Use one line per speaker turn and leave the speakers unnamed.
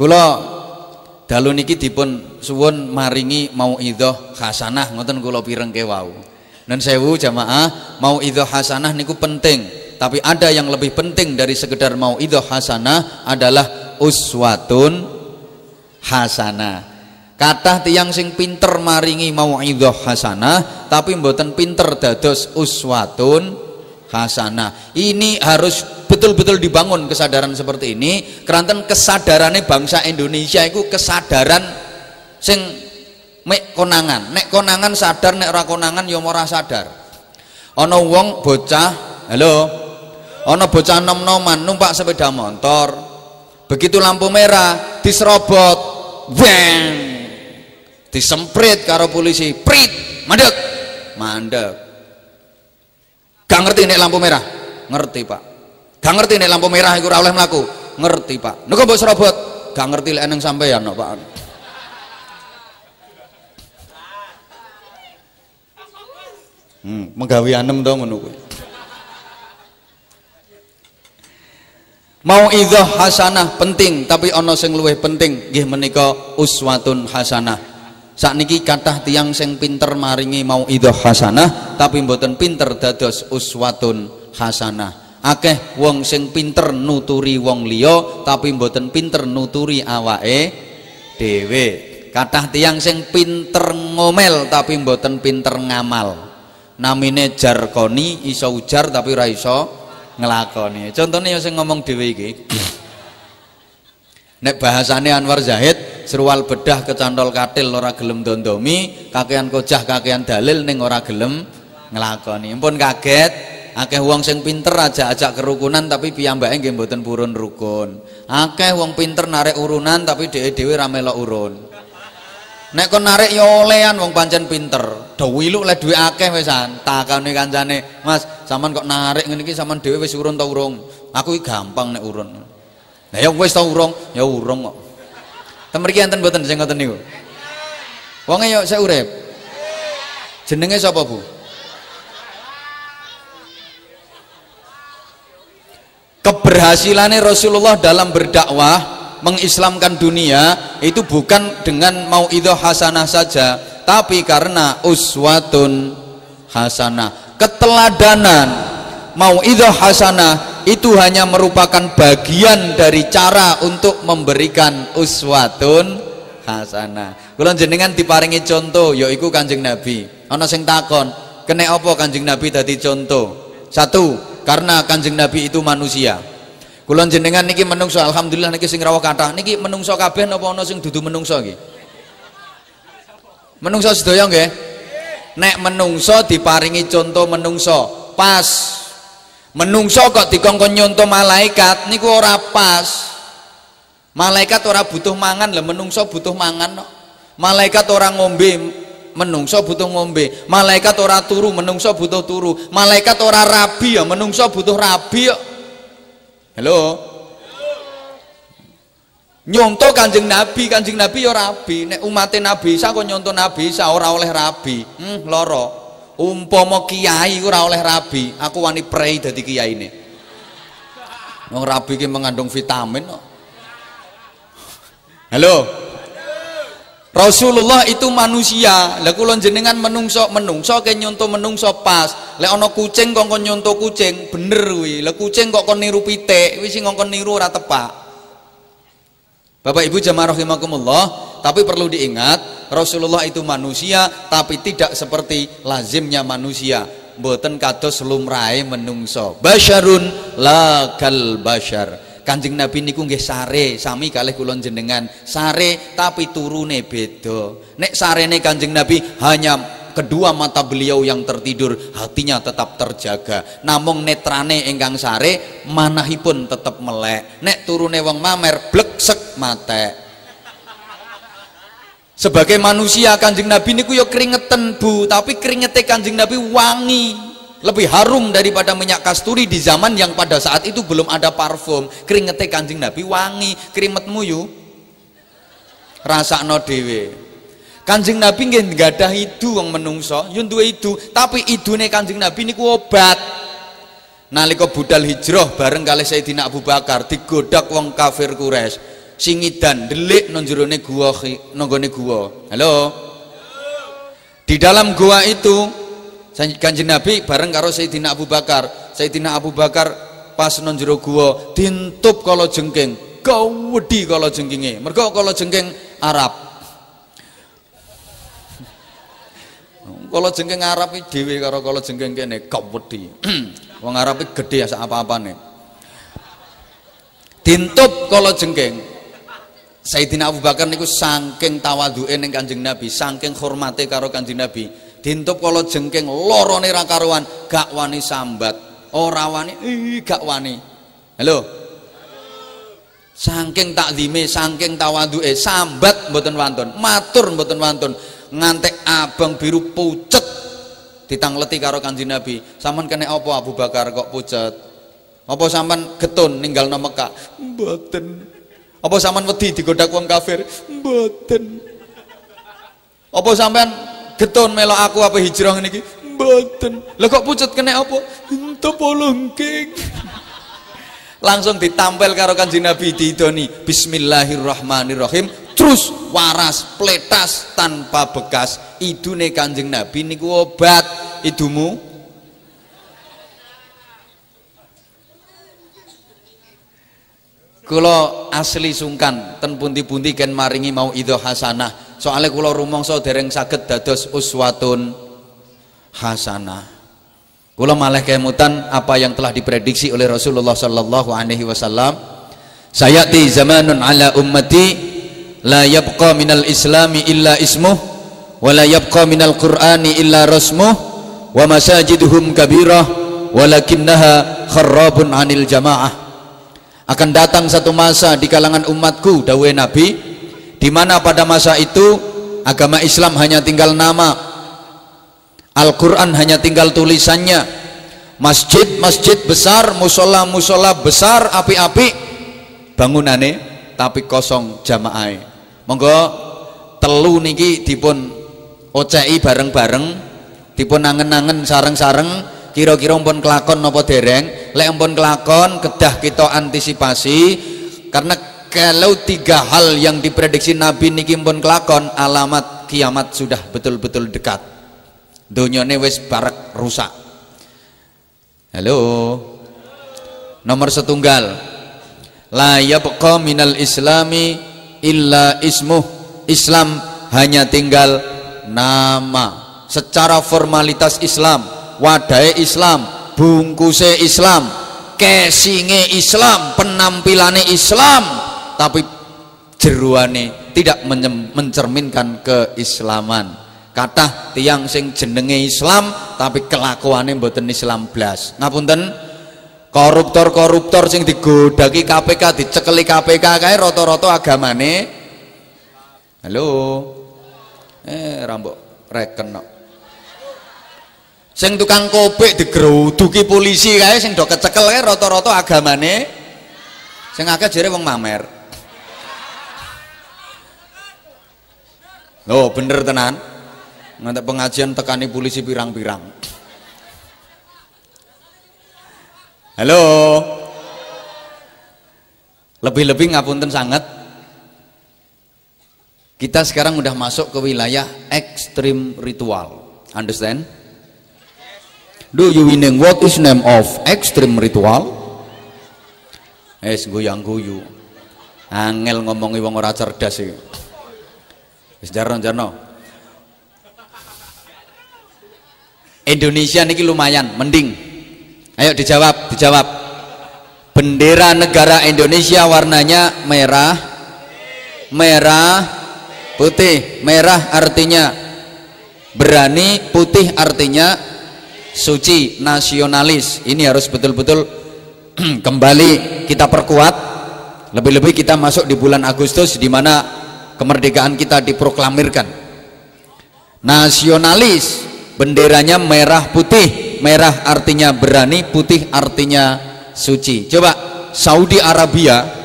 kula dalu niki dipun suwun maringi mauidhah hasanah. Ngoten kula pireng wau. Dan sewu jamaah mauidhah hasanah niku penting. Tapi ada yang lebih penting dari sekedar mauidhah hasanah adalah uswatun hasanah. Kata tiang sing pinter maringi mauidhah hasanah tapi mboten pinter dados uswatun hasanah. Ini harus betul-betul dibangun kesadaran seperti ini. Keranten kesadarannya bangsa Indonesia itu kesadaran sing mek konangan. Nek konangan sadar, nek ora konangan ya ora sadar. Ana wong bocah, halo. Ana bocah nom-noman numpak sepeda motor. Begitu lampu merah diserobot, bang disemprit karo polisi prit mandek mandek gak ngerti nek lampu merah ngerti pak gak ngerti nek lampu merah ora oleh mlaku. Ngerti pak. Nek mbok serobot. Gak ngerti lek nang sampeyan no, pak. Hmm, menggawe anem ngono kuwi. Mau idah hasanah penting tapi ono sing luwih penting. Nggih menika uswatun hasanah. Saat niki kathah tiang sing pinter maringi mau idoh hasanah tapi mboten pinter dados uswatun hasanah akeh wong sing pinter nuturi wong liya tapi mboten pinter nuturi awake dhewe. Kathah tiang sing pinter ngomel tapi mboten pinter ngamal. Namine jarkoni iso ujar tapi ora iso nglakoni. Contohnya sing ngomong dhewe iki. Nek bahasane Anwar Zahid serwal bedah kecantol katil ora gelem dondomi kakean kojah kakean dalil ning ora gelem ngelakoni pun kaget akeh wong sing pinter aja ajak kerukunan tapi piyambake nggih mboten purun rukun. Akeh wong pinter narik urunan tapi dhewe-dhewe ra melok urun. Nek kon narik ya olehan wong pancen pinter. Do wiluk le duwe akeh wisan takane kancane Mas sampean kok narik ngene iki sampean dhewe wis urun ta urung? Aku iki gampang nek urun. Nah ya wis ta urung? Ya urung kok. Ten mriki enten mboten sing ngoten niku? Wonge yo saya urip. Jenenge sapa, Bu? Keberhasilannya Rasulullah dalam berdakwah mengislamkan dunia itu bukan dengan mau itu hasanah saja tapi karena uswatun hasanah keteladanan mau itu hasanah itu hanya merupakan bagian dari cara untuk memberikan uswatun hasanah. Kula jenengan diparingi contoh yaiku Kanjeng Nabi. Ana sing takon, kene apa Kanjeng Nabi dadi contoh? Satu, karena Kanjeng Nabi itu manusia. Kula jenengan niki menungso, alhamdulillah niki sing rawuh kathah. Niki menungso kabeh napa ana sing dudu menungso nggih? Menungso sedaya nggih? Nek menungso diparingi contoh menungso, pas menungso kok dikongkon nyonto malaikat niku ora pas malaikat ora butuh mangan lah menungso butuh mangan no. malaikat ora ngombe menungso butuh ngombe malaikat ora turu menungso butuh turu malaikat ora rabi ya menungso butuh rabi ya halo? Nyonto kanjeng nabi kanjeng nabi ya rabi. Nek umatnya nabi isa kok nyonto nabi isa ora oleh rabi. Hmm, loro. Umpama kiai ora oleh rabi aku wani prei dadi kiai ini wong rabi ki mengandung vitamin kok. Halo Rasulullah itu manusia. Lah kula jenengan menungso menungso ke nyonto menungso pas. Lek ana kucing kok nyonto kucing bener kuwi. Lah kucing kok kon niru pitik kuwi sing ngongkon niru ora tepak. Bapak Ibu jamaah rahimakumullah tapi perlu diingat Rasulullah itu manusia tapi tidak seperti lazimnya manusia. Mboten kados lumrahe menungso basyarun la kal basyar Kanjeng Nabi niku nggih sare sami kalih kula jenengan sare tapi turune beda. Nek sarene Kanjeng Nabi hanya kedua mata beliau yang tertidur hatinya tetap terjaga. Namung netrane ingkang sare manahipun tetap melek. Nek turune wong mamer bleksek mate sebagai manusia kanjeng Nabi niku yo keringetan bu. Tapi keringetnya kanjeng Nabi wangi lebih harum daripada minyak kasturi di zaman yang pada saat itu belum ada parfum. Keringetnya kanjeng Nabi wangi kerimetmu yuk rasa no dewe kanjeng Nabi nggak gak ada itu yang menungso yun itu tapi idune kanjeng Nabi niku obat. Nalika budal hijrah bareng kali Sayyidina Abu Bakar digodak wong kafir kures singidan delik nang jerone gua nanggone gua. Halo? Di dalam gua itu kanjeng Nabi bareng karo Sayyidina Abu Bakar Sayyidina Abu Bakar pas nang jero gua dintup kala jengking kau wedi kala jengkinge mergo kala jengking Arab Kalau jengking Arab iki dhewe karo kalau jengking kene kewedi. Wong Arab iki gedhe sak apa-apane. Dintup kalau jengking. Sayyidina Abu Bakar niku saking tawaduke ning Kanjeng Nabi, saking hormate karo Kanjeng Nabi. Dintup kalau jengking lorone ra karuan, gak wani sambat. Ora wani, ih gak wani. Halo. Saking takzime, saking tawaduke, sambat mboten wonten, matur mboten wonten ngantek abang biru pucet ditangleti karo kanji Nabi. Saman kena apa Abu Bakar kok pucet? Apa saman getun ninggal nama Mekah? Mboten. Apa saman wedi digodak wong kafir? Mboten. Apa sampean getun melok aku apa hijrah niki mboten. Lah kok pucet kena apa? Ento polongking langsung ditampil karo kanji Nabi didoni Bismillahirrahmanirrahim. Terus waras pletas tanpa bekas. Idune kanjeng nabi niku obat. Idumu? Kula asli sungkan ten pundi-pundi ken maringi mau idho hasanah soalnya kula rumangsa dereng saged dados uswatun hasanah. Kula malah kemutan apa yang telah diprediksi oleh Rasulullah sallallahu alaihi wasallam. Sayati zamanun ala ummati la yabqa minal islami illa ismuh wa la yabqa minal qur'ani illa rasmuh wa masajiduhum kabirah walakinnaha kharrabun anil jamaah. Akan datang satu masa di kalangan umatku dawe nabi di mana pada masa itu agama Islam hanya tinggal nama. Al-Quran hanya tinggal tulisannya. Masjid-masjid besar musola-musola besar api-api bangunane tapi kosong jamaah. Monggo telu niki dipun ocei bareng-bareng dipun angen-angen sareng-sareng kira-kira pun kelakon nopo dereng. Lek kelakon kedah kita antisipasi karena kalau tiga hal yang diprediksi Nabi niki pun kelakon alamat kiamat sudah betul-betul dekat. Dunyane wis barak rusak. Halo? Nomor setunggal. La yabqa minal islami illa ismuh. Islam hanya tinggal nama. Secara formalitas Islam wadai Islam bungkuse Islam kesinge Islam penampilannya Islam tapi jeruane tidak mencerminkan keislaman. Kata tiang sing jenenge Islam tapi kelakuannya mboten Islam blas. Ngapunten? Koruptor-koruptor sing digodaki KPK dicekeli KPK kae rata-rata agamane. Halo? Eh rambok reken sing tukang kopik digeruduki polisi kae sing do kecekel kae rata-rata agamane. Sing akeh jere wong mamer oh bener tenan ngantek pengajian tekani polisi pirang-pirang Halo. Lebih-lebih ngapunten sangat. Kita sekarang udah masuk ke wilayah ekstrim ritual. Understand? Do you meaning what is name of extreme ritual? Es goyang guyu. Angel ngomongi wong ora cerdas iki. Wis jarno-jarno. Indonesia niki lumayan, mending Ayo dijawab, dijawab. Bendera negara Indonesia warnanya merah, merah, putih. Merah artinya berani, putih artinya suci, nasionalis. Ini harus betul-betul kembali kita perkuat. Lebih-lebih kita masuk di bulan Agustus di mana kemerdekaan kita diproklamirkan. Nasionalis, benderanya merah putih merah artinya berani putih artinya suci coba Saudi Arabia